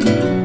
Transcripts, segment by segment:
Música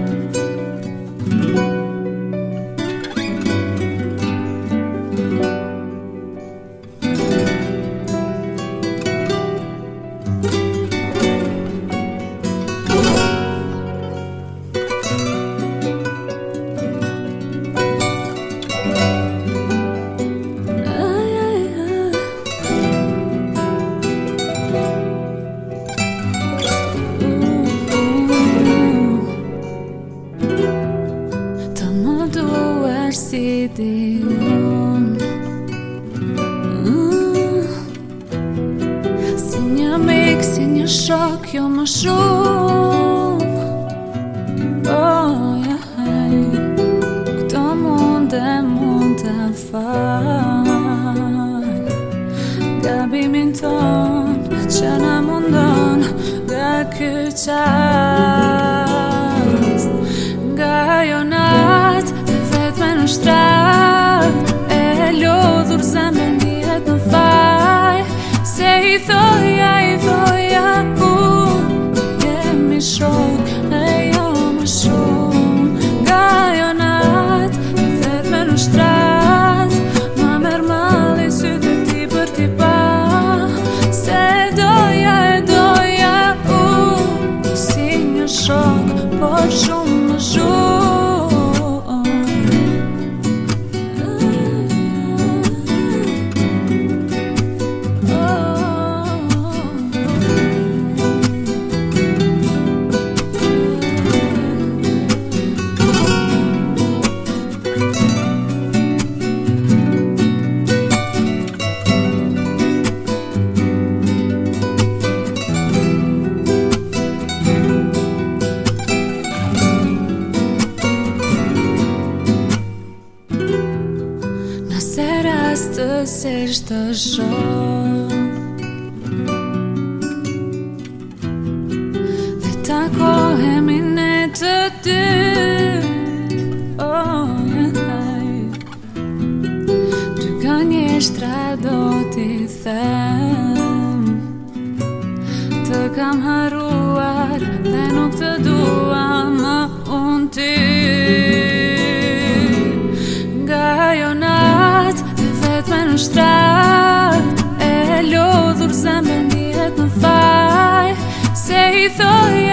Amador Sideon Синя миг, синя шок, я машок Ой, ахай, кто монде, монде фай Габи минтон, чана мондон, да кючай zësisht të shoh. Dhe takohemi ne të dy Oh, yeah, Ty ka një shtra do t'i them. Të kam haruar dhe nuk të duam thought